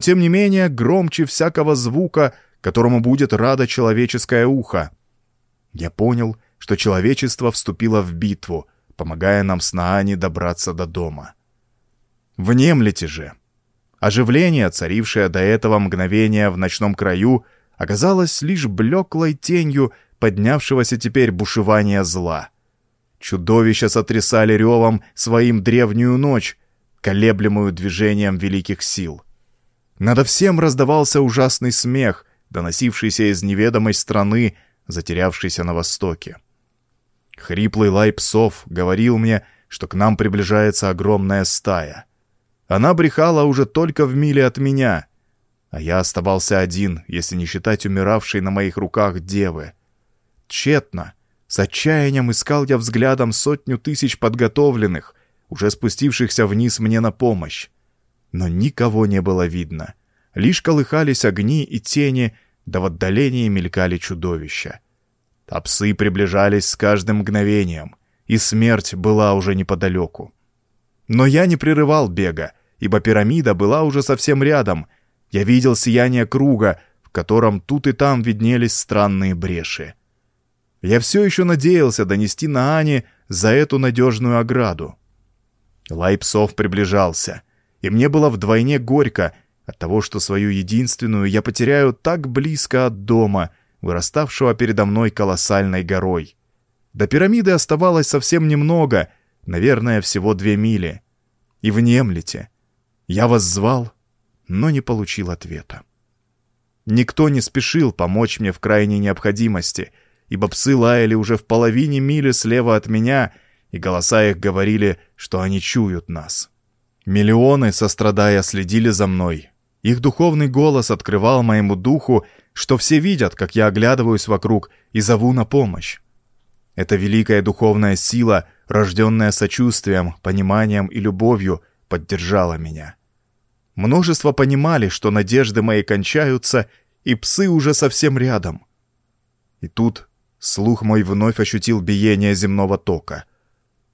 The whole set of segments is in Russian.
тем не менее громче всякого звука, которому будет радо человеческое ухо. Я понял, что человечество вступило в битву, помогая нам с Наани добраться до дома. Внемлите же! Оживление, царившее до этого мгновения в ночном краю, оказалось лишь блеклой тенью поднявшегося теперь бушевания зла. Чудовища сотрясали ревом своим древнюю ночь, колеблемую движением великих сил. Надо всем раздавался ужасный смех, доносившийся из неведомой страны, затерявшейся на востоке. Хриплый лай псов говорил мне, что к нам приближается огромная стая — она брехала уже только в миле от меня, а я оставался один, если не считать умиравшей на моих руках девы. Тщетно, с отчаянием искал я взглядом сотню тысяч подготовленных, уже спустившихся вниз мне на помощь. Но никого не было видно. Лишь колыхались огни и тени, да в отдалении мелькали чудовища. А приближались с каждым мгновением, и смерть была уже неподалеку. Но я не прерывал бега, ибо пирамида была уже совсем рядом. Я видел сияние круга, в котором тут и там виднелись странные бреши. Я все еще надеялся донести на Ане за эту надежную ограду. Лай псов приближался, и мне было вдвойне горько от того, что свою единственную я потеряю так близко от дома, выраставшего передо мной колоссальной горой. До пирамиды оставалось совсем немного, наверное, всего две мили. И внемлите, я вас звал, но не получил ответа. Никто не спешил помочь мне в крайней необходимости, ибо псы лаяли уже в половине мили слева от меня, и голоса их говорили, что они чуют нас. Миллионы, сострадая, следили за мной. Их духовный голос открывал моему духу, что все видят, как я оглядываюсь вокруг и зову на помощь. Эта великая духовная сила, рожденная сочувствием, пониманием и любовью, поддержала меня. Множество понимали, что надежды мои кончаются, и псы уже совсем рядом. И тут слух мой вновь ощутил биение земного тока.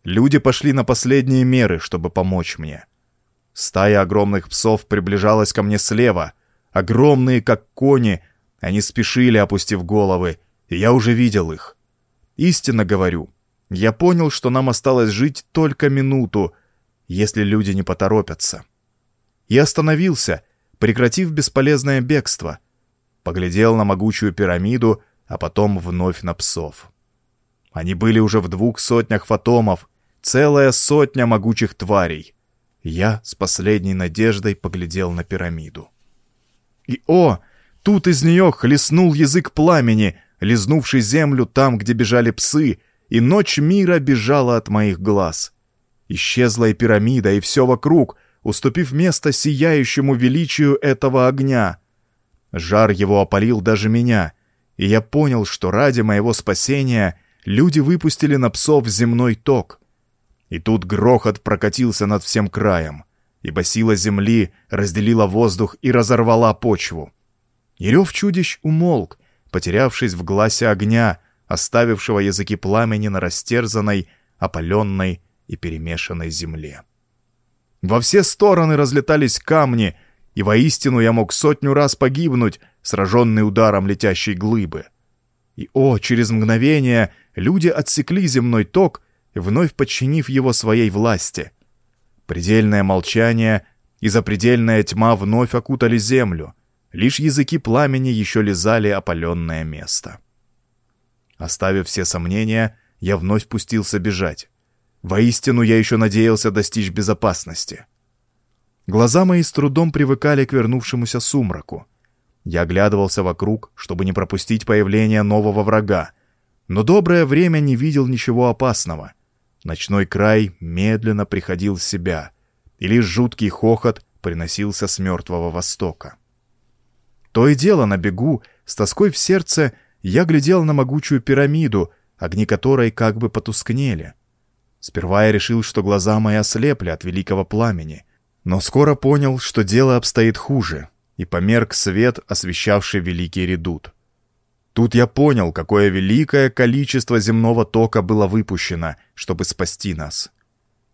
Люди пошли на последние меры, чтобы помочь мне. Стая огромных псов приближалась ко мне слева. Огромные, как кони, они спешили, опустив головы, и я уже видел их. Истинно говорю, я понял, что нам осталось жить только минуту, если люди не поторопятся и остановился, прекратив бесполезное бегство. Поглядел на могучую пирамиду, а потом вновь на псов. Они были уже в двух сотнях фотомов, целая сотня могучих тварей. Я с последней надеждой поглядел на пирамиду. И о, тут из нее хлестнул язык пламени, лизнувший землю там, где бежали псы, и ночь мира бежала от моих глаз. Исчезла и пирамида, и все вокруг — уступив место сияющему величию этого огня. Жар его опалил даже меня, и я понял, что ради моего спасения люди выпустили на псов земной ток. И тут грохот прокатился над всем краем, ибо сила земли разделила воздух и разорвала почву. И рев чудищ умолк, потерявшись в гласе огня, оставившего языки пламени на растерзанной, опаленной и перемешанной земле. Во все стороны разлетались камни, и воистину я мог сотню раз погибнуть, сраженный ударом летящей глыбы. И, о, через мгновение люди отсекли земной ток, вновь подчинив его своей власти. Предельное молчание и запредельная тьма вновь окутали землю, лишь языки пламени еще лизали опаленное место. Оставив все сомнения, я вновь пустился бежать. Воистину я еще надеялся достичь безопасности. Глаза мои с трудом привыкали к вернувшемуся сумраку. Я оглядывался вокруг, чтобы не пропустить появление нового врага, но доброе время не видел ничего опасного. Ночной край медленно приходил в себя, и лишь жуткий хохот приносился с мертвого востока. То и дело на бегу, с тоской в сердце, я глядел на могучую пирамиду, огни которой как бы потускнели — Сперва я решил, что глаза мои ослепли от великого пламени, но скоро понял, что дело обстоит хуже, и померк свет, освещавший великий редут. Тут я понял, какое великое количество земного тока было выпущено, чтобы спасти нас.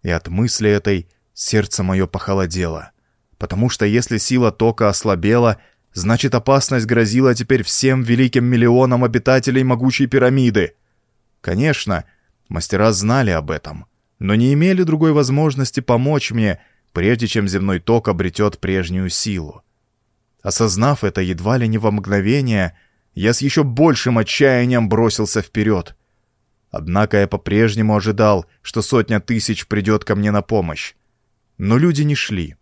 И от мысли этой сердце мое похолодело, потому что если сила тока ослабела, значит опасность грозила теперь всем великим миллионам обитателей могучей пирамиды. Конечно, мастера знали об этом, но не имели другой возможности помочь мне, прежде чем земной ток обретет прежнюю силу. Осознав это едва ли не во мгновение, я с еще большим отчаянием бросился вперед. Однако я по-прежнему ожидал, что сотня тысяч придет ко мне на помощь. Но люди не шли.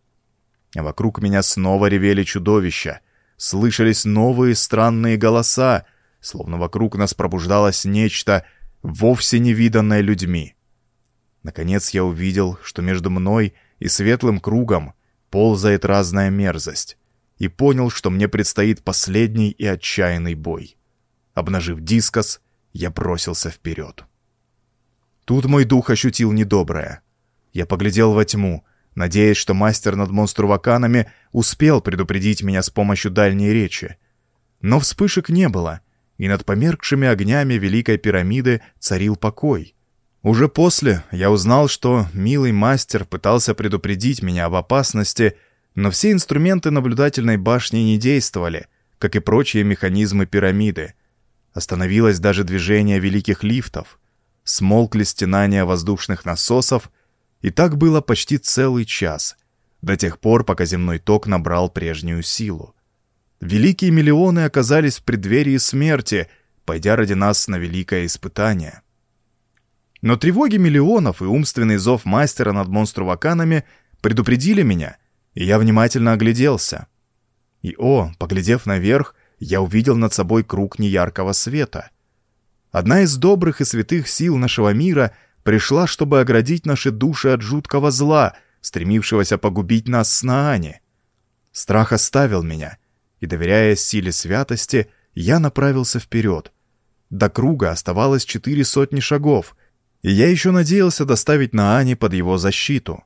А вокруг меня снова ревели чудовища. Слышались новые странные голоса, словно вокруг нас пробуждалось нечто, вовсе невиданное людьми. Наконец я увидел, что между мной и светлым кругом ползает разная мерзость, и понял, что мне предстоит последний и отчаянный бой. Обнажив дискос, я бросился вперед. Тут мой дух ощутил недоброе. Я поглядел во тьму, надеясь, что мастер над монструваканами успел предупредить меня с помощью дальней речи. Но вспышек не было, и над померкшими огнями Великой пирамиды царил покой. Уже после я узнал, что милый мастер пытался предупредить меня об опасности, но все инструменты наблюдательной башни не действовали, как и прочие механизмы пирамиды. Остановилось даже движение великих лифтов. Смолкли стенания воздушных насосов, и так было почти целый час, до тех пор, пока земной ток набрал прежнюю силу. Великие миллионы оказались в преддверии смерти, пойдя ради нас на великое испытание. Но тревоги миллионов и умственный зов мастера над монструваканами предупредили меня, и я внимательно огляделся. И о, поглядев наверх, я увидел над собой круг неяркого света. Одна из добрых и святых сил нашего мира пришла, чтобы оградить наши души от жуткого зла, стремившегося погубить нас с Наани. Страх оставил меня, и, доверяя силе святости, я направился вперед. До круга оставалось четыре сотни шагов, и я еще надеялся доставить Наани под его защиту.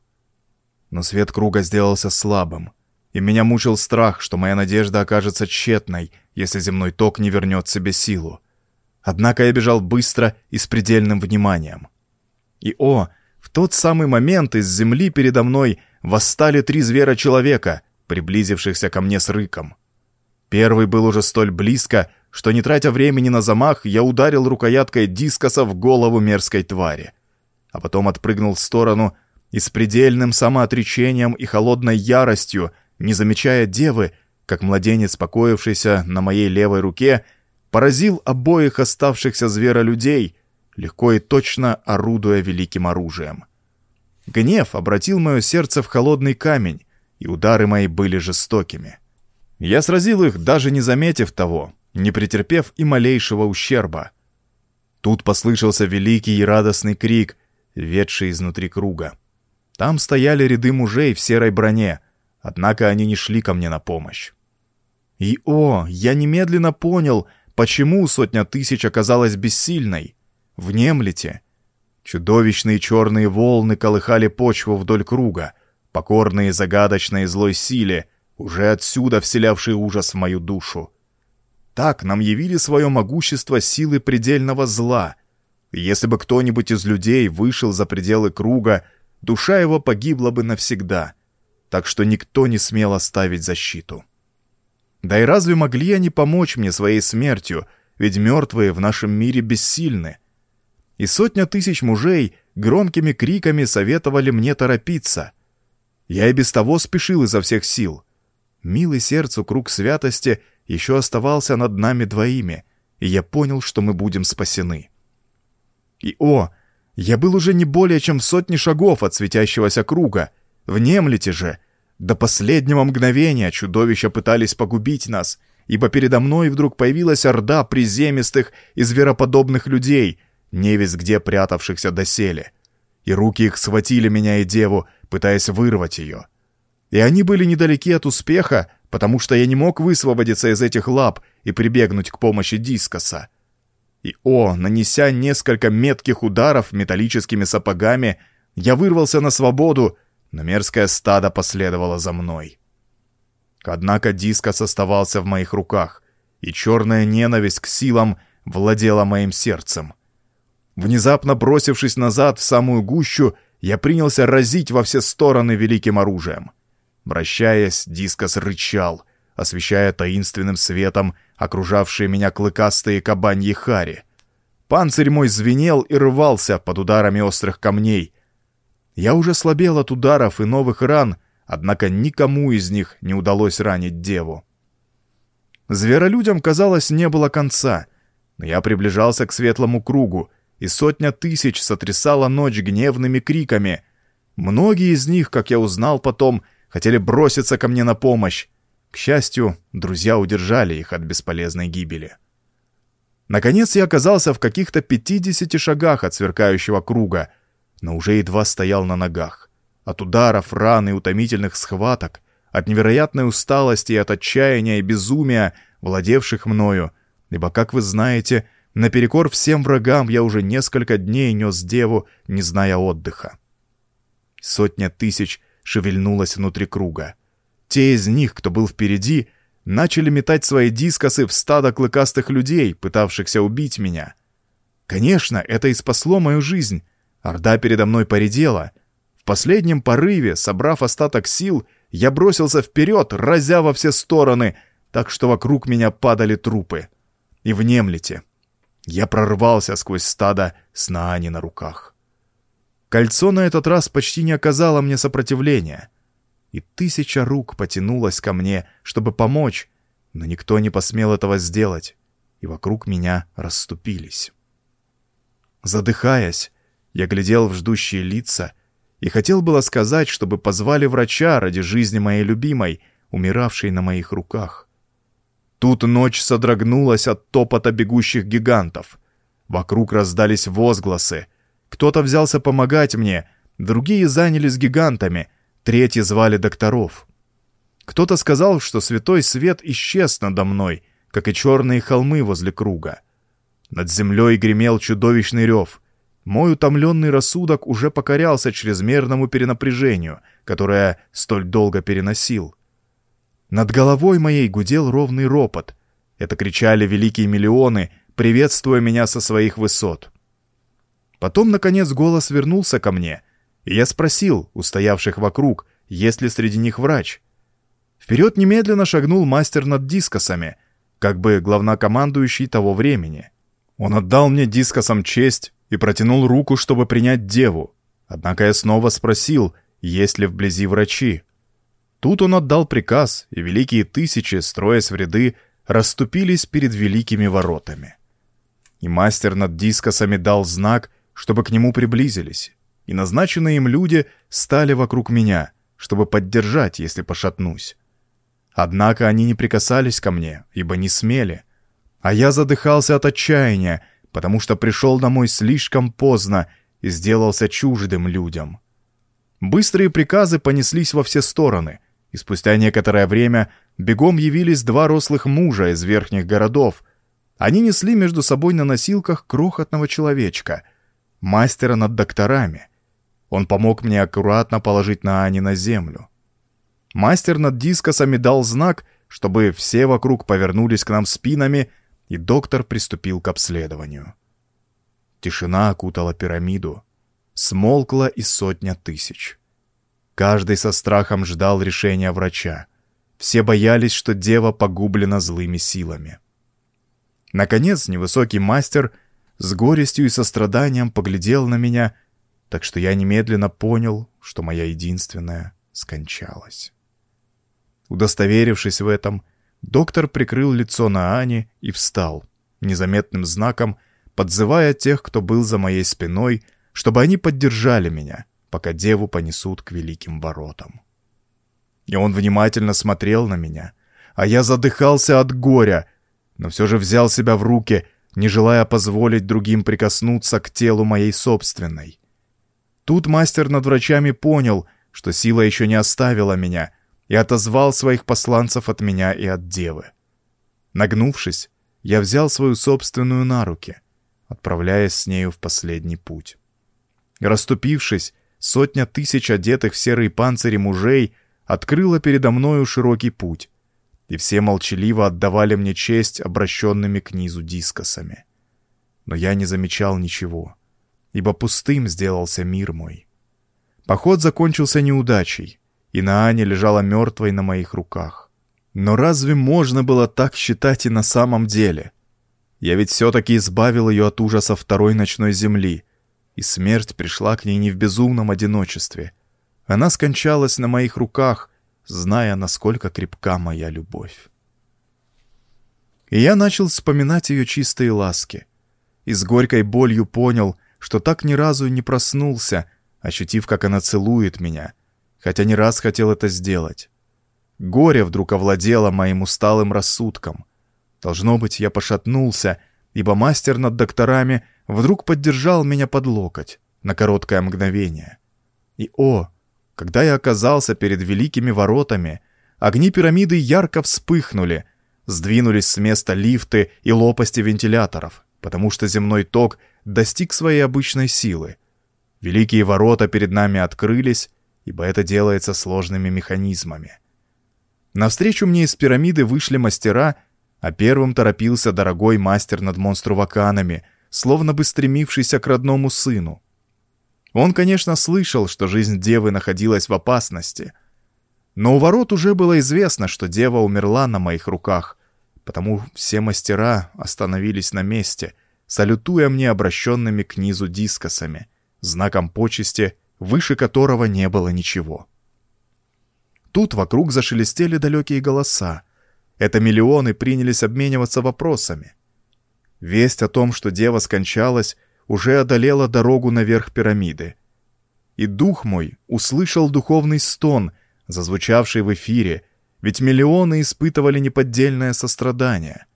Но свет круга сделался слабым, и меня мучил страх, что моя надежда окажется тщетной, если земной ток не вернет себе силу. Однако я бежал быстро и с предельным вниманием. И о, в тот самый момент из земли передо мной восстали три звера-человека, приблизившихся ко мне с рыком. Первый был уже столь близко, что, не тратя времени на замах, я ударил рукояткой дискоса в голову мерзкой твари. А потом отпрыгнул в сторону и с предельным самоотречением и холодной яростью, не замечая девы, как младенец, покоившийся на моей левой руке, поразил обоих оставшихся зверолюдей, легко и точно орудуя великим оружием. Гнев обратил мое сердце в холодный камень, и удары мои были жестокими. Я сразил их, даже не заметив того, не претерпев и малейшего ущерба. Тут послышался великий и радостный крик, ведший изнутри круга. Там стояли ряды мужей в серой броне, однако они не шли ко мне на помощь. И о, я немедленно понял, почему сотня тысяч оказалась бессильной. Внемлите. Чудовищные черные волны колыхали почву вдоль круга, покорные загадочной злой силе, уже отсюда вселявший ужас в мою душу. Так нам явили свое могущество силы предельного зла. Если бы кто-нибудь из людей вышел за пределы круга, душа его погибла бы навсегда, так что никто не смел оставить защиту. Да и разве могли они помочь мне своей смертью, ведь мертвые в нашем мире бессильны? И сотня тысяч мужей громкими криками советовали мне торопиться. Я и без того спешил изо всех сил. Милый сердцу круг святости еще оставался над нами двоими, и я понял, что мы будем спасены. И о, я был уже не более чем сотни шагов от светящегося круга. Внемлите же! До последнего мгновения чудовища пытались погубить нас, ибо передо мной вдруг появилась орда приземистых и звероподобных людей, невесть где прятавшихся доселе. И руки их схватили меня и деву, пытаясь вырвать ее. И они были недалеки от успеха, потому что я не мог высвободиться из этих лап и прибегнуть к помощи дискоса. И о, нанеся несколько метких ударов металлическими сапогами, я вырвался на свободу, но мерзкое стадо последовало за мной. Однако дискос оставался в моих руках, и черная ненависть к силам владела моим сердцем. Внезапно бросившись назад в самую гущу, я принялся разить во все стороны великим оружием — Вращаясь, дискос рычал, освещая таинственным светом окружавшие меня клыкастые кабаньи хари. Панцирь мой звенел и рвался под ударами острых камней. Я уже слабел от ударов и новых ран, однако никому из них не удалось ранить деву. Зверолюдям, казалось, не было конца, но я приближался к светлому кругу, и сотня тысяч сотрясала ночь гневными криками. Многие из них, как я узнал потом, хотели броситься ко мне на помощь. К счастью, друзья удержали их от бесполезной гибели. Наконец я оказался в каких-то 50 шагах от сверкающего круга, но уже едва стоял на ногах. От ударов, ран и утомительных схваток, от невероятной усталости и от отчаяния и безумия, владевших мною, ибо, как вы знаете, наперекор всем врагам я уже несколько дней нес деву, не зная отдыха. Сотня тысяч шевельнулась внутри круга. Те из них, кто был впереди, начали метать свои дискосы в стадо клыкастых людей, пытавшихся убить меня. Конечно, это и спасло мою жизнь. Орда передо мной поредела. В последнем порыве, собрав остаток сил, я бросился вперед, разя во все стороны, так что вокруг меня падали трупы. И внемлите. Я прорвался сквозь стадо с Наани на руках. Кольцо на этот раз почти не оказало мне сопротивления — и тысяча рук потянулась ко мне, чтобы помочь, но никто не посмел этого сделать, и вокруг меня расступились. Задыхаясь, я глядел в ждущие лица и хотел было сказать, чтобы позвали врача ради жизни моей любимой, умиравшей на моих руках. Тут ночь содрогнулась от топота бегущих гигантов. Вокруг раздались возгласы. Кто-то взялся помогать мне, другие занялись гигантами, Третьи звали докторов. Кто-то сказал, что святой свет исчез надо мной, как и черные холмы возле круга. Над землей гремел чудовищный рев. Мой утомленный рассудок уже покорялся чрезмерному перенапряжению, которое столь долго переносил. Над головой моей гудел ровный ропот. Это кричали великие миллионы, приветствуя меня со своих высот. Потом, наконец, голос вернулся ко мне — я спросил у стоявших вокруг, есть ли среди них врач. Вперед немедленно шагнул мастер над дискосами, как бы главнокомандующий того времени. Он отдал мне дискосом честь и протянул руку, чтобы принять деву. Однако я снова спросил, есть ли вблизи врачи. Тут он отдал приказ, и великие тысячи, строясь в ряды, расступились перед великими воротами. И мастер над дискосами дал знак, чтобы к нему приблизились и назначенные им люди стали вокруг меня, чтобы поддержать, если пошатнусь. Однако они не прикасались ко мне, ибо не смели. А я задыхался от отчаяния, потому что пришел домой слишком поздно и сделался чуждым людям. Быстрые приказы понеслись во все стороны, и спустя некоторое время бегом явились два рослых мужа из верхних городов. Они несли между собой на носилках крохотного человечка, мастера над докторами — он помог мне аккуратно положить на Ани на землю. Мастер над дискосами дал знак, чтобы все вокруг повернулись к нам спинами, и доктор приступил к обследованию. Тишина окутала пирамиду. Смолкла и сотня тысяч. Каждый со страхом ждал решения врача. Все боялись, что дева погублена злыми силами. Наконец, невысокий мастер с горестью и состраданием поглядел на меня так что я немедленно понял, что моя единственная скончалась. Удостоверившись в этом, доктор прикрыл лицо на Ане и встал, незаметным знаком подзывая тех, кто был за моей спиной, чтобы они поддержали меня, пока деву понесут к великим воротам. И он внимательно смотрел на меня, а я задыхался от горя, но все же взял себя в руки, не желая позволить другим прикоснуться к телу моей собственной. Тут мастер над врачами понял, что сила еще не оставила меня, и отозвал своих посланцев от меня и от девы. Нагнувшись, я взял свою собственную на руки, отправляясь с нею в последний путь. Раступившись, сотня тысяч одетых в серые панцири мужей открыла передо мною широкий путь, и все молчаливо отдавали мне честь обращенными к низу дискосами. Но я не замечал ничего — ибо пустым сделался мир мой. Поход закончился неудачей, и Нааня лежала мертвой на моих руках. Но разве можно было так считать и на самом деле? Я ведь все-таки избавил ее от ужаса второй ночной земли, и смерть пришла к ней не в безумном одиночестве. Она скончалась на моих руках, зная, насколько крепка моя любовь. И я начал вспоминать ее чистые ласки. И с горькой болью понял, что так ни разу не проснулся, ощутив, как она целует меня, хотя не раз хотел это сделать. Горе вдруг овладело моим усталым рассудком. Должно быть, я пошатнулся, ибо мастер над докторами вдруг поддержал меня под локоть на короткое мгновение. И о, когда я оказался перед великими воротами, огни пирамиды ярко вспыхнули, сдвинулись с места лифты и лопасти вентиляторов, потому что земной ток достиг своей обычной силы. Великие ворота перед нами открылись, ибо это делается сложными механизмами. Навстречу мне из пирамиды вышли мастера, а первым торопился дорогой мастер над монструваканами, словно бы стремившийся к родному сыну. Он, конечно, слышал, что жизнь девы находилась в опасности, но у ворот уже было известно, что дева умерла на моих руках, потому все мастера остановились на месте — салютуя мне обращенными к низу дискосами, знаком почести, выше которого не было ничего. Тут вокруг зашелестели далекие голоса. Это миллионы принялись обмениваться вопросами. Весть о том, что дева скончалась, уже одолела дорогу наверх пирамиды. И дух мой услышал духовный стон, зазвучавший в эфире, ведь миллионы испытывали неподдельное сострадание —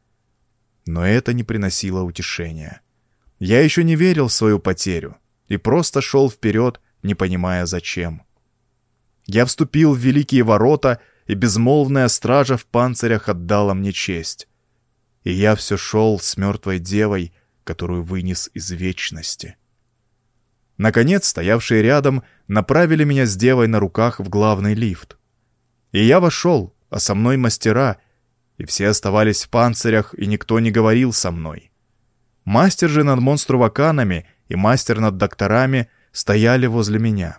но это не приносило утешения. Я еще не верил в свою потерю и просто шел вперед, не понимая зачем. Я вступил в великие ворота, и безмолвная стража в панцирях отдала мне честь. И я все шел с мертвой девой, которую вынес из вечности. Наконец, стоявшие рядом, направили меня с девой на руках в главный лифт. И я вошел, а со мной мастера — и все оставались в панцирях, и никто не говорил со мной. Мастер же над монструваканами и мастер над докторами стояли возле меня.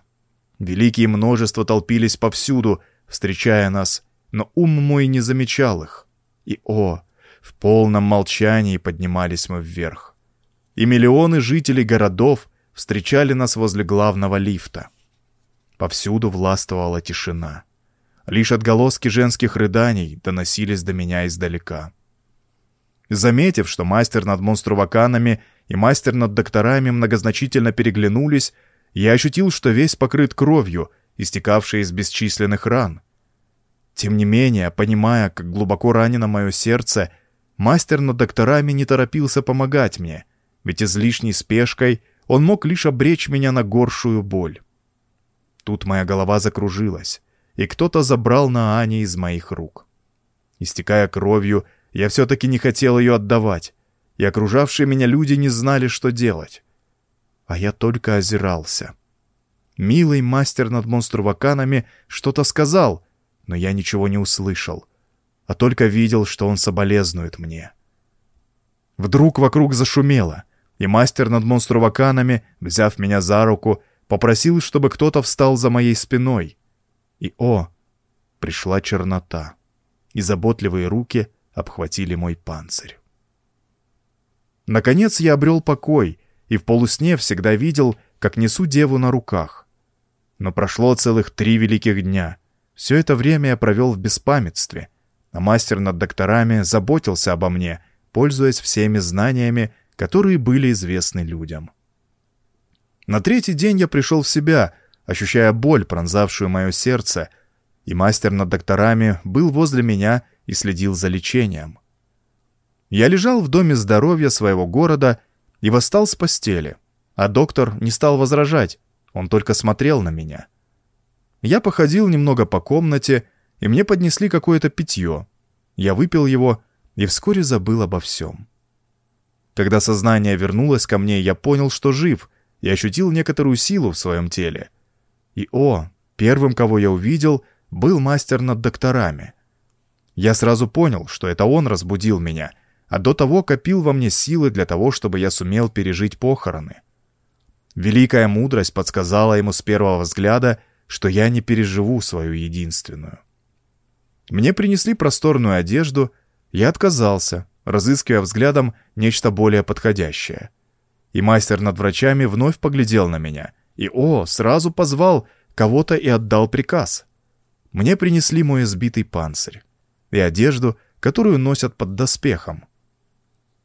Великие множества толпились повсюду, встречая нас, но ум мой не замечал их. И, о, в полном молчании поднимались мы вверх. И миллионы жителей городов встречали нас возле главного лифта. Повсюду властвовала тишина. Лишь отголоски женских рыданий доносились до меня издалека. Заметив, что мастер над монструваканами и мастер над докторами многозначительно переглянулись, я ощутил, что весь покрыт кровью, истекавшей из бесчисленных ран. Тем не менее, понимая, как глубоко ранено мое сердце, мастер над докторами не торопился помогать мне, ведь излишней спешкой он мог лишь обречь меня на горшую боль. Тут моя голова закружилась и кто-то забрал на Ане из моих рук. Истекая кровью, я все-таки не хотел ее отдавать, и окружавшие меня люди не знали, что делать. А я только озирался. Милый мастер над монструваканами что-то сказал, но я ничего не услышал, а только видел, что он соболезнует мне. Вдруг вокруг зашумело, и мастер над монструваканами, взяв меня за руку, попросил, чтобы кто-то встал за моей спиной — и, о, пришла чернота, и заботливые руки обхватили мой панцирь. Наконец я обрел покой, и в полусне всегда видел, как несу деву на руках. Но прошло целых три великих дня. Все это время я провел в беспамятстве, а мастер над докторами заботился обо мне, пользуясь всеми знаниями, которые были известны людям. На третий день я пришел в себя ощущая боль, пронзавшую мое сердце, и мастер над докторами был возле меня и следил за лечением. Я лежал в доме здоровья своего города и восстал с постели, а доктор не стал возражать, он только смотрел на меня. Я походил немного по комнате, и мне поднесли какое-то питье. Я выпил его и вскоре забыл обо всем. Когда сознание вернулось ко мне, я понял, что жив, и ощутил некоторую силу в своем теле — и о, первым, кого я увидел, был мастер над докторами. Я сразу понял, что это он разбудил меня, а до того копил во мне силы для того, чтобы я сумел пережить похороны. Великая мудрость подсказала ему с первого взгляда, что я не переживу свою единственную. Мне принесли просторную одежду, я отказался, разыскивая взглядом нечто более подходящее. И мастер над врачами вновь поглядел на меня, и, о, сразу позвал кого-то и отдал приказ. Мне принесли мой сбитый панцирь и одежду, которую носят под доспехом.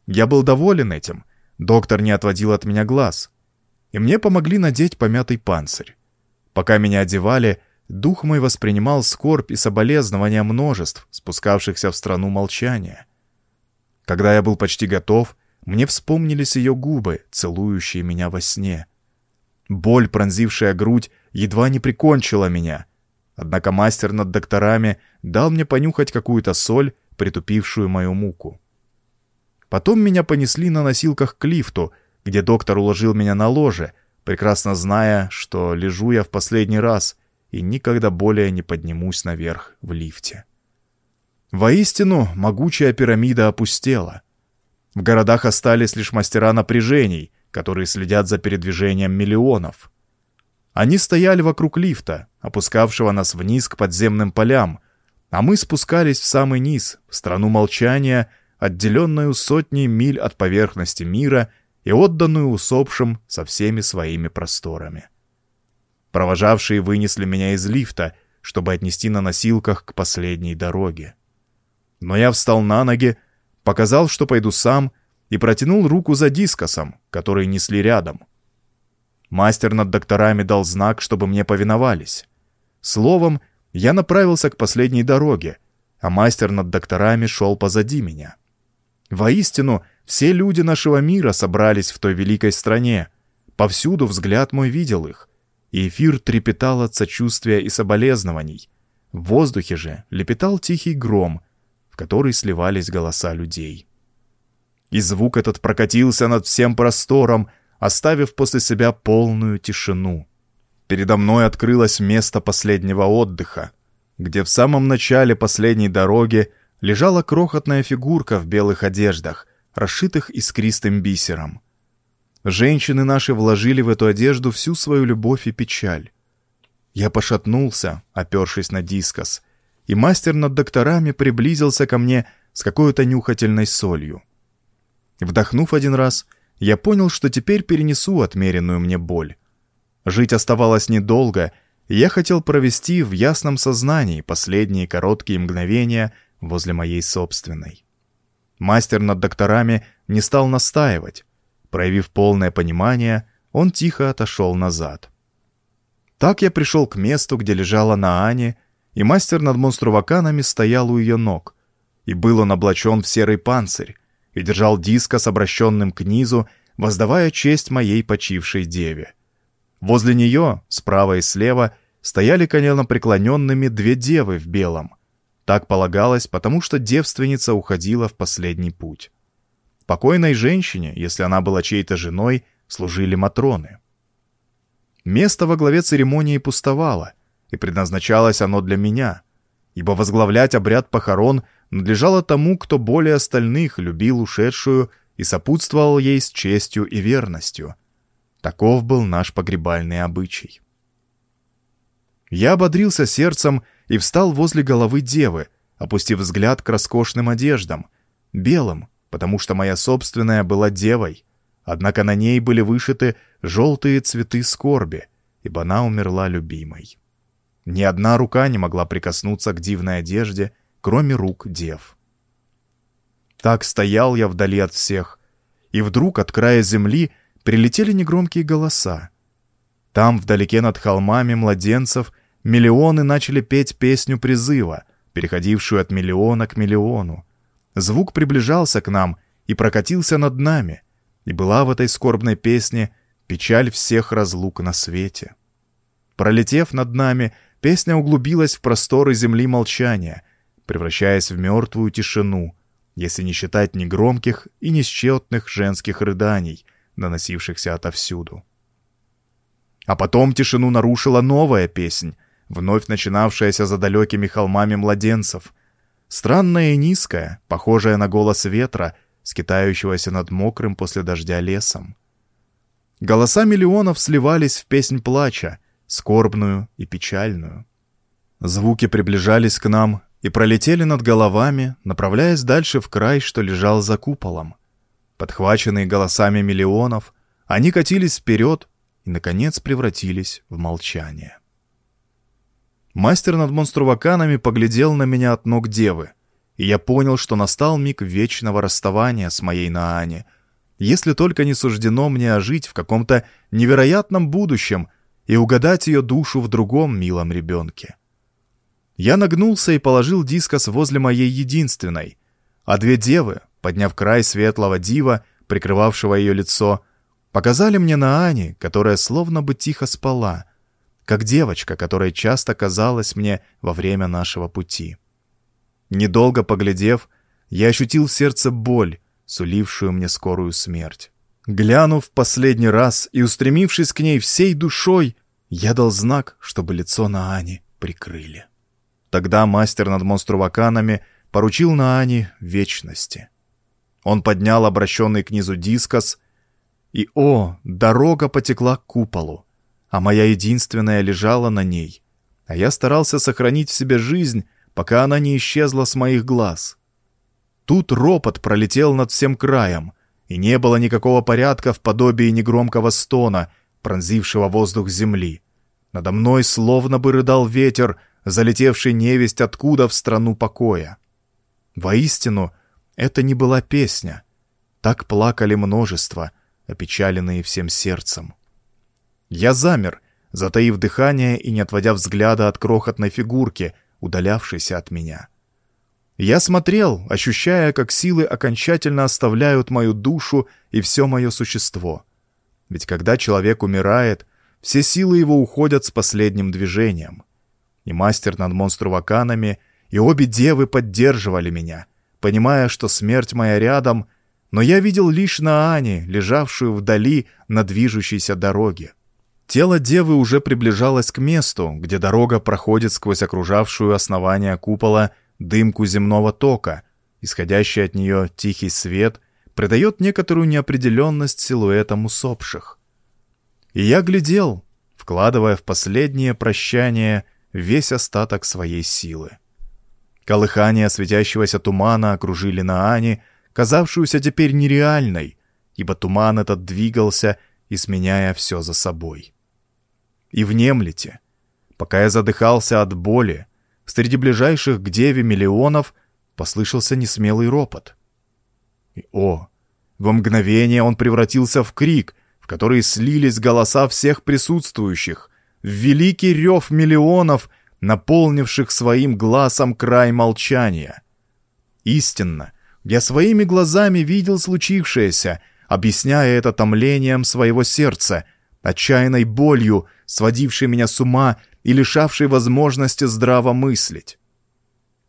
Я был доволен этим, доктор не отводил от меня глаз, и мне помогли надеть помятый панцирь. Пока меня одевали, дух мой воспринимал скорбь и соболезнования множеств, спускавшихся в страну молчания. Когда я был почти готов, мне вспомнились ее губы, целующие меня во сне. Боль, пронзившая грудь, едва не прикончила меня. Однако мастер над докторами дал мне понюхать какую-то соль, притупившую мою муку. Потом меня понесли на носилках к лифту, где доктор уложил меня на ложе, прекрасно зная, что лежу я в последний раз и никогда более не поднимусь наверх в лифте. Воистину, могучая пирамида опустела. В городах остались лишь мастера напряжений, которые следят за передвижением миллионов. Они стояли вокруг лифта, опускавшего нас вниз к подземным полям, а мы спускались в самый низ, в страну молчания, отделенную сотней миль от поверхности мира и отданную усопшим со всеми своими просторами. Провожавшие вынесли меня из лифта, чтобы отнести на носилках к последней дороге. Но я встал на ноги, показал, что пойду сам, и протянул руку за дискосом, который несли рядом. Мастер над докторами дал знак, чтобы мне повиновались. Словом, я направился к последней дороге, а мастер над докторами шел позади меня. Воистину, все люди нашего мира собрались в той великой стране. Повсюду взгляд мой видел их, и эфир трепетал от сочувствия и соболезнований. В воздухе же лепетал тихий гром, в который сливались голоса людей. И звук этот прокатился над всем простором, оставив после себя полную тишину. Передо мной открылось место последнего отдыха, где в самом начале последней дороги лежала крохотная фигурка в белых одеждах, расшитых искристым бисером. Женщины наши вложили в эту одежду всю свою любовь и печаль. Я пошатнулся, опершись на дискос, и мастер над докторами приблизился ко мне с какой-то нюхательной солью. Вдохнув один раз, я понял, что теперь перенесу отмеренную мне боль. Жить оставалось недолго, и я хотел провести в ясном сознании последние короткие мгновения возле моей собственной. Мастер над докторами не стал настаивать. Проявив полное понимание, он тихо отошел назад. Так я пришел к месту, где лежала Наани, и мастер над монструваканами стоял у ее ног, и был он облачен в серый панцирь, и держал диска с обращенным к низу, воздавая честь моей почившей деве. Возле нее, справа и слева, стояли колено преклоненными две девы в белом. Так полагалось, потому что девственница уходила в последний путь. Покойной женщине, если она была чьей-то женой, служили матроны. Место во главе церемонии пустовало, и предназначалось оно для меня, ибо возглавлять обряд похорон надлежало тому, кто более остальных любил ушедшую и сопутствовал ей с честью и верностью. Таков был наш погребальный обычай. Я ободрился сердцем и встал возле головы девы, опустив взгляд к роскошным одеждам, белым, потому что моя собственная была девой, однако на ней были вышиты желтые цветы скорби, ибо она умерла любимой. Ни одна рука не могла прикоснуться к дивной одежде, кроме рук дев. Так стоял я вдали от всех, и вдруг от края земли прилетели негромкие голоса. Там, вдалеке над холмами младенцев, миллионы начали петь песню призыва, переходившую от миллиона к миллиону. Звук приближался к нам и прокатился над нами, и была в этой скорбной песне печаль всех разлук на свете. Пролетев над нами, песня углубилась в просторы земли молчания — превращаясь в мертвую тишину, если не считать негромких и несчетных женских рыданий, доносившихся отовсюду. А потом тишину нарушила новая песнь, вновь начинавшаяся за далекими холмами младенцев, странная и низкая, похожая на голос ветра, скитающегося над мокрым после дождя лесом. Голоса миллионов сливались в песнь плача, скорбную и печальную. Звуки приближались к нам и пролетели над головами, направляясь дальше в край, что лежал за куполом. Подхваченные голосами миллионов, они катились вперед и, наконец, превратились в молчание. Мастер над монструваканами поглядел на меня от ног девы, и я понял, что настал миг вечного расставания с моей Наани, если только не суждено мне ожить в каком-то невероятном будущем и угадать ее душу в другом милом ребенке. Я нагнулся и положил дискос возле моей единственной, а две девы, подняв край светлого дива, прикрывавшего ее лицо, показали мне на Ани, которая словно бы тихо спала, как девочка, которая часто казалась мне во время нашего пути. Недолго поглядев, я ощутил в сердце боль, сулившую мне скорую смерть. Глянув последний раз и устремившись к ней всей душой, я дал знак, чтобы лицо на Ани прикрыли. Тогда мастер над монструваканами поручил на Ани вечности. Он поднял обращенный к низу дискос, и, о, дорога потекла к куполу, а моя единственная лежала на ней, а я старался сохранить в себе жизнь, пока она не исчезла с моих глаз. Тут ропот пролетел над всем краем, и не было никакого порядка в подобии негромкого стона, пронзившего воздух земли. Надо мной словно бы рыдал ветер, залетевший невесть откуда в страну покоя. Воистину, это не была песня. Так плакали множество, опечаленные всем сердцем. Я замер, затаив дыхание и не отводя взгляда от крохотной фигурки, удалявшейся от меня. Я смотрел, ощущая, как силы окончательно оставляют мою душу и все мое существо. Ведь когда человек умирает, все силы его уходят с последним движением. И мастер над монструваканами, и обе девы поддерживали меня, понимая, что смерть моя рядом, но я видел лишь Наани, лежавшую вдали на движущейся дороге. Тело девы уже приближалось к месту, где дорога проходит сквозь окружавшую основание купола дымку земного тока, исходящий от нее тихий свет придает некоторую неопределенность силуэтам усопших. И я глядел, вкладывая в последнее прощание весь остаток своей силы. Колыхания светящегося тумана окружили Наани, казавшуюся теперь нереальной, ибо туман этот двигался, изменяя все за собой и внемлите. Пока я задыхался от боли, среди ближайших к деве миллионов послышался несмелый ропот. И, о, во мгновение он превратился в крик, в который слились голоса всех присутствующих, в великий рев миллионов, наполнивших своим глазом край молчания. Истинно, я своими глазами видел случившееся, объясняя это томлением своего сердца — отчаянной болью, сводившей меня с ума и лишавшей возможности здраво мыслить.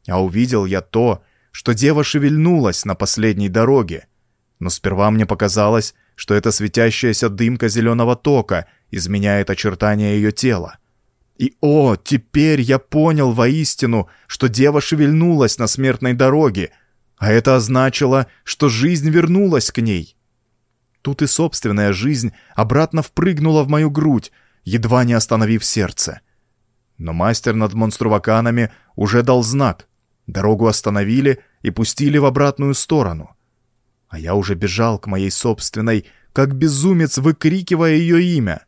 А увидел я то, что дева шевельнулась на последней дороге, но сперва мне показалось, что это светящаяся дымка зеленого тока изменяет очертания ее тела. И о, теперь я понял воистину, что дева шевельнулась на смертной дороге, а это означало, что жизнь вернулась к ней. Тут и собственная жизнь обратно впрыгнула в мою грудь, едва не остановив сердце. Но мастер над монструваканами уже дал знак. Дорогу остановили и пустили в обратную сторону. А я уже бежал к моей собственной, как безумец, выкрикивая ее имя.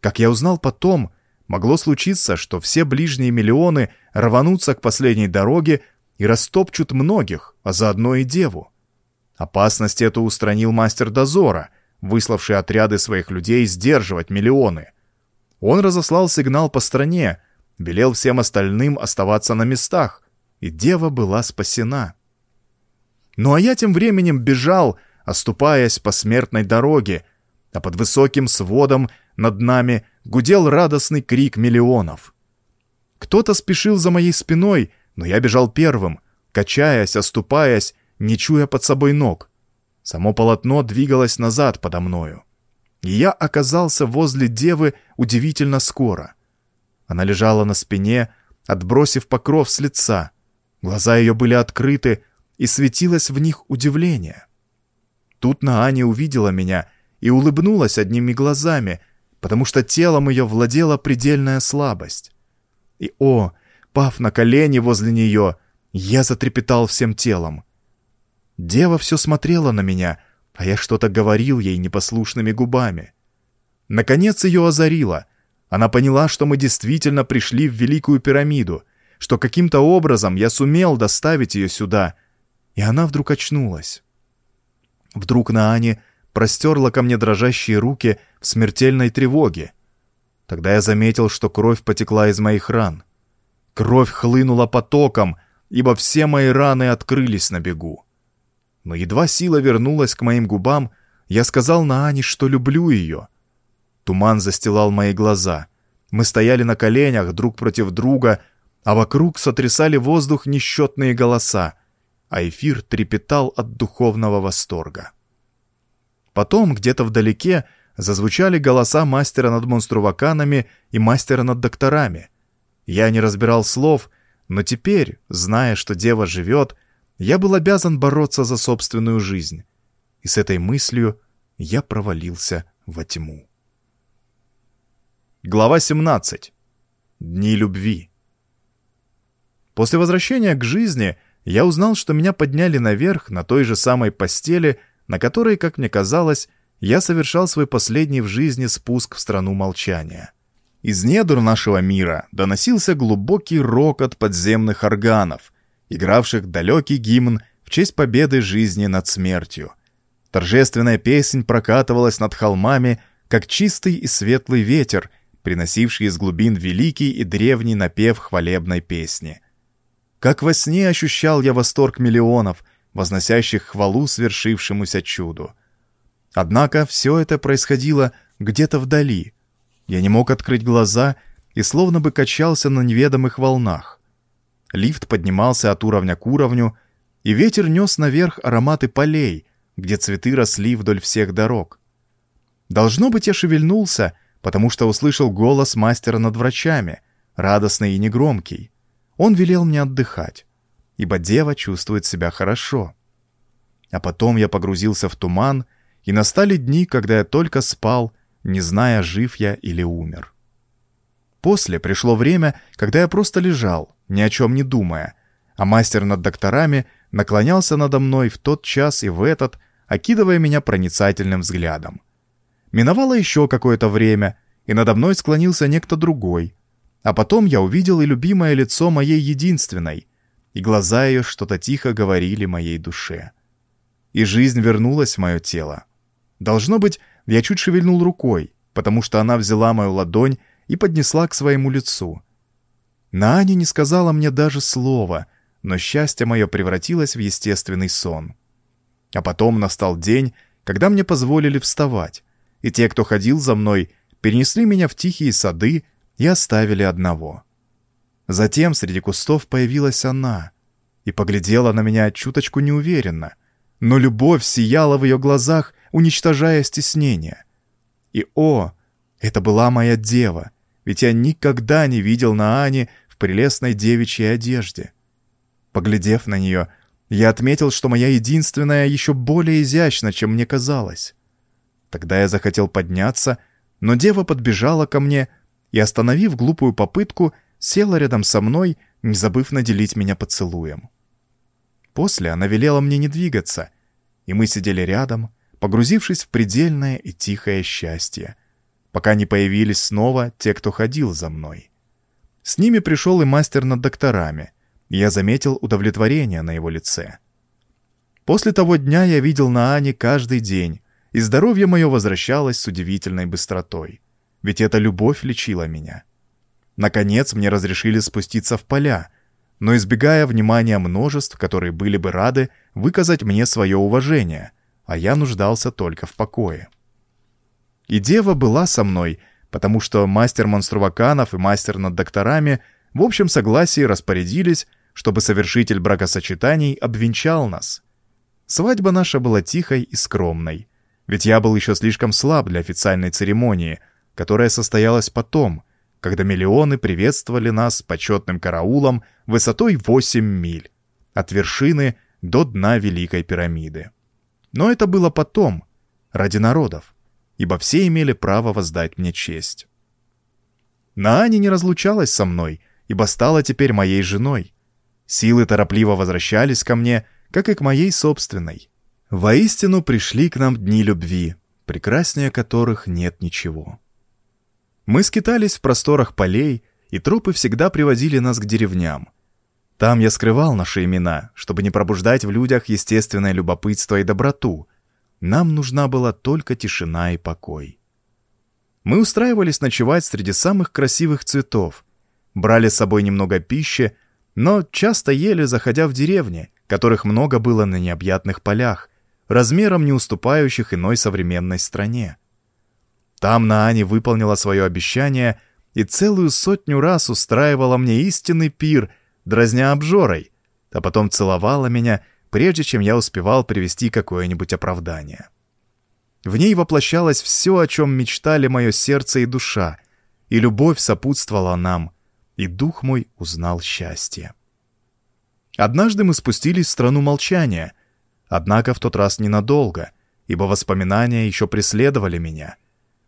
Как я узнал потом, могло случиться, что все ближние миллионы рванутся к последней дороге и растопчут многих, а заодно и деву. Опасность эту устранил мастер дозора, выславший отряды своих людей сдерживать миллионы. Он разослал сигнал по стране, велел всем остальным оставаться на местах, и дева была спасена. Ну а я тем временем бежал, оступаясь по смертной дороге, а под высоким сводом над нами гудел радостный крик миллионов. Кто-то спешил за моей спиной, но я бежал первым, качаясь, оступаясь не чуя под собой ног. Само полотно двигалось назад подо мною. И я оказался возле девы удивительно скоро. Она лежала на спине, отбросив покров с лица. Глаза ее были открыты, и светилось в них удивление. Тут Наани увидела меня и улыбнулась одними глазами, потому что телом ее владела предельная слабость. И, о, пав на колени возле нее, я затрепетал всем телом. Дева все смотрела на меня, а я что-то говорил ей непослушными губами. Наконец ее озарило. Она поняла, что мы действительно пришли в Великую пирамиду, что каким-то образом я сумел доставить ее сюда, и она вдруг очнулась. Вдруг Наани простерла ко мне дрожащие руки в смертельной тревоге. Тогда я заметил, что кровь потекла из моих ран. Кровь хлынула потоком, ибо все мои раны открылись на бегу. Но едва сила вернулась к моим губам, я сказал Наане, что люблю ее. Туман застилал мои глаза. Мы стояли на коленях друг против друга, а вокруг сотрясали воздух несчетные голоса, а эфир трепетал от духовного восторга. Потом, где-то вдалеке, зазвучали голоса мастера над монструваканами и мастера над докторами. Я не разбирал слов, но теперь, зная, что дева живет, я был обязан бороться за собственную жизнь. И с этой мыслью я провалился во тьму. Глава 17. Дни любви. После возвращения к жизни я узнал, что меня подняли наверх на той же самой постели, на которой, как мне казалось, я совершал свой последний в жизни спуск в страну молчания. Из недр нашего мира доносился глубокий рокот подземных органов, игравших далекий гимн в честь победы жизни над смертью. Торжественная песнь прокатывалась над холмами, как чистый и светлый ветер, приносивший из глубин великий и древний напев хвалебной песни. Как во сне ощущал я восторг миллионов, возносящих хвалу свершившемуся чуду. Однако все это происходило где-то вдали. Я не мог открыть глаза и словно бы качался на неведомых волнах. Лифт поднимался от уровня к уровню, и ветер нес наверх ароматы полей, где цветы росли вдоль всех дорог. Должно быть, я шевельнулся, потому что услышал голос мастера над врачами, радостный и негромкий. Он велел мне отдыхать ибо дева чувствует себя хорошо. А потом я погрузился в туман, и настали дни, когда я только спал, не зная, жив я или умер. После пришло время, когда я просто лежал, ни о чем не думая, а мастер над докторами наклонялся надо мной в тот час и в этот, окидывая меня проницательным взглядом. Миновало еще какое-то время, и надо мной склонился некто другой, а потом я увидел и любимое лицо моей единственной, и глаза ее что-то тихо говорили моей душе. И жизнь вернулась в мое тело. Должно быть, я чуть шевельнул рукой, потому что она взяла мою ладонь и поднесла к своему лицу. Наани не сказала мне даже слова, но счастье мое превратилось в естественный сон. А потом настал день, когда мне позволили вставать, и те, кто ходил за мной, перенесли меня в тихие сады и оставили одного. Затем среди кустов появилась она и поглядела на меня чуточку неуверенно, но любовь сияла в ее глазах, уничтожая стеснение. И о, это была моя дева, ведь я никогда не видел на Ане в прелестной девичьей одежде. Поглядев на нее, я отметил, что моя единственная еще более изящна, чем мне казалось. Тогда я захотел подняться, но дева подбежала ко мне и, остановив глупую попытку, села рядом со мной, не забыв наделить меня поцелуем. После она велела мне не двигаться, и мы сидели рядом, погрузившись в предельное и тихое счастье, пока не появились снова те, кто ходил за мной. С ними пришел и мастер над докторами, и я заметил удовлетворение на его лице. После того дня я видел на Ане каждый день, и здоровье мое возвращалось с удивительной быстротой, ведь эта любовь лечила меня. Наконец мне разрешили спуститься в поля, но избегая внимания множеств, которые были бы рады выказать мне свое уважение, а я нуждался только в покое. И дева была со мной, потому что мастер монструваканов и мастер над докторами в общем согласии распорядились, чтобы совершитель бракосочетаний обвенчал нас. Свадьба наша была тихой и скромной, ведь я был еще слишком слаб для официальной церемонии, которая состоялась потом — когда миллионы приветствовали нас почетным караулом высотой 8 миль, от вершины до дна Великой пирамиды. Но это было потом, ради народов, ибо все имели право воздать мне честь. Наани не разлучалась со мной, ибо стала теперь моей женой. Силы торопливо возвращались ко мне, как и к моей собственной. Воистину пришли к нам дни любви, прекраснее которых нет ничего. Мы скитались в просторах полей, и тропы всегда приводили нас к деревням. Там я скрывал наши имена, чтобы не пробуждать в людях естественное любопытство и доброту. Нам нужна была только тишина и покой. Мы устраивались ночевать среди самых красивых цветов, брали с собой немного пищи, но часто ели, заходя в деревни, которых много было на необъятных полях, размером не уступающих иной современной стране. Там Наани выполнила свое обещание и целую сотню раз устраивала мне истинный пир, дразня обжорой, а потом целовала меня, прежде чем я успевал привести какое-нибудь оправдание. В ней воплощалось все, о чем мечтали мое сердце и душа, и любовь сопутствовала нам, и дух мой узнал счастье. Однажды мы спустились в страну молчания, однако в тот раз ненадолго, ибо воспоминания еще преследовали меня.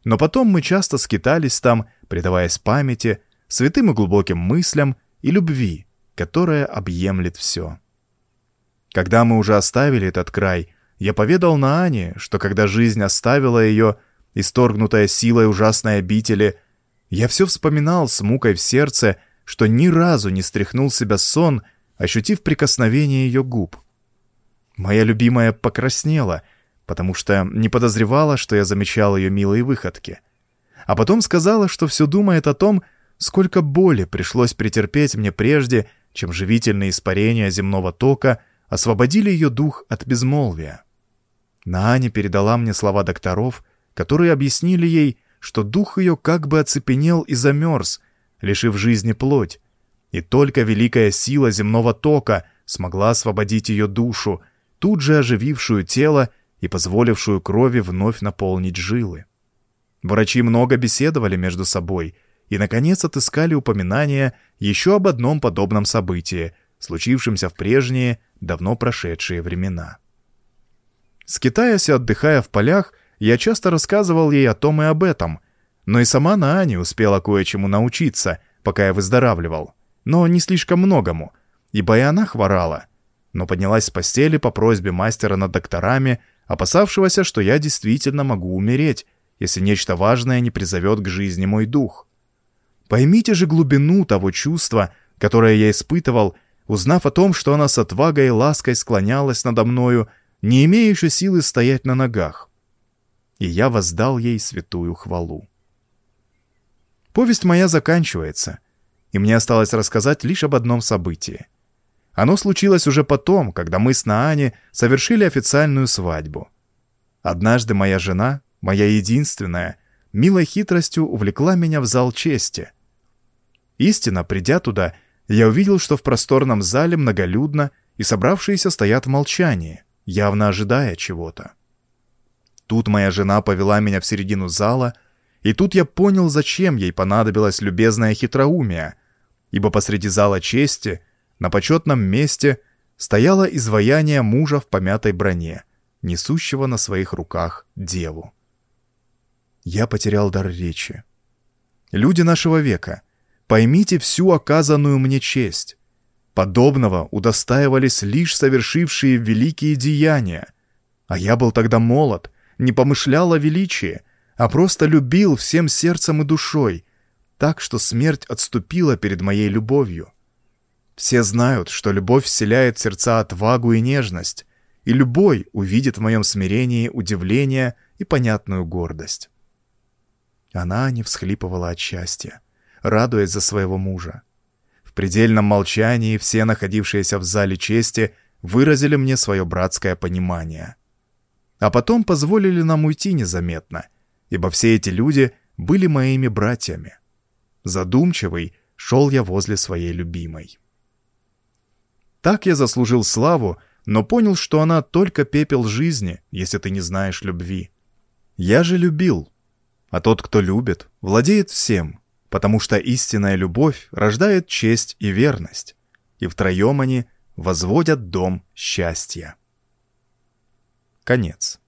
Но потом мы часто скитались там, предаваясь памяти, святым и глубоким мыслям и любви, которая объемлет все. Когда мы уже оставили этот край, я поведал Наане, что когда жизнь оставила ее, исторгнутая силой ужасной обители, я все вспоминал с мукой в сердце, что ни разу не стряхнул себя сон, ощутив прикосновение ее губ. Моя любимая покраснела, потому что не подозревала, что я замечал ее милые выходки. А потом сказала, что все думает о том, сколько боли пришлось претерпеть мне прежде, чем живительные испарения земного тока освободили ее дух от безмолвия. Наани передала мне слова докторов, которые объяснили ей, что дух ее как бы оцепенел и замерз, лишив жизни плоть, и только великая сила земного тока смогла освободить ее душу, тут же оживившую тело и позволившую крови вновь наполнить жилы. Врачи много беседовали между собой и, наконец, отыскали упоминание еще об одном подобном событии, случившемся в прежние, давно прошедшие времена. Скитаясь и отдыхая в полях, я часто рассказывал ей о том и об этом, но и сама Наани успела кое-чему научиться, пока я выздоравливал, но не слишком многому, ибо и она хворала, но поднялась с постели по просьбе мастера над докторами, опасавшегося, что я действительно могу умереть, если нечто важное не призовет к жизни мой дух. Поймите же глубину того чувства, которое я испытывал, узнав о том, что она с отвагой и лаской склонялась надо мною, не имея еще силы стоять на ногах. И я воздал ей святую хвалу. Повесть моя заканчивается, и мне осталось рассказать лишь об одном событии. Оно случилось уже потом, когда мы с Наани совершили официальную свадьбу. Однажды моя жена, моя единственная, милой хитростью увлекла меня в зал чести. Истинно, придя туда, я увидел, что в просторном зале многолюдно, и собравшиеся стоят в молчании явно ожидая чего-то. Тут моя жена повела меня в середину зала, и тут я понял, зачем ей понадобилось любезное хитроумие, ибо посреди зала чести, на почетном месте, стояло изваяние мужа в помятой броне, несущего на своих руках деву. Я потерял дар речи. Люди нашего века, поймите всю оказанную мне честь. Подобного удостаивались лишь совершившие великие деяния. А я был тогда молод, не помышлял о величии, а просто любил всем сердцем и душой, так что смерть отступила перед моей любовью. Все знают, что любовь вселяет в сердца отвагу и нежность, и любой увидит в моем смирении удивление и понятную гордость. Она не всхлипывала от счастья, радуясь за своего мужа. В предельном молчании все находившиеся в зале чести выразили мне свое братское понимание. А потом позволили нам уйти незаметно, ибо все эти люди были моими братьями. Задумчивый шел я возле своей любимой. Так я заслужил славу, но понял, что она только пепел жизни, если ты не знаешь любви. Я же любил, а тот, кто любит, владеет всем — потому что истинная любовь рождает честь и верность, и втроем они возводят дом счастья. Конец.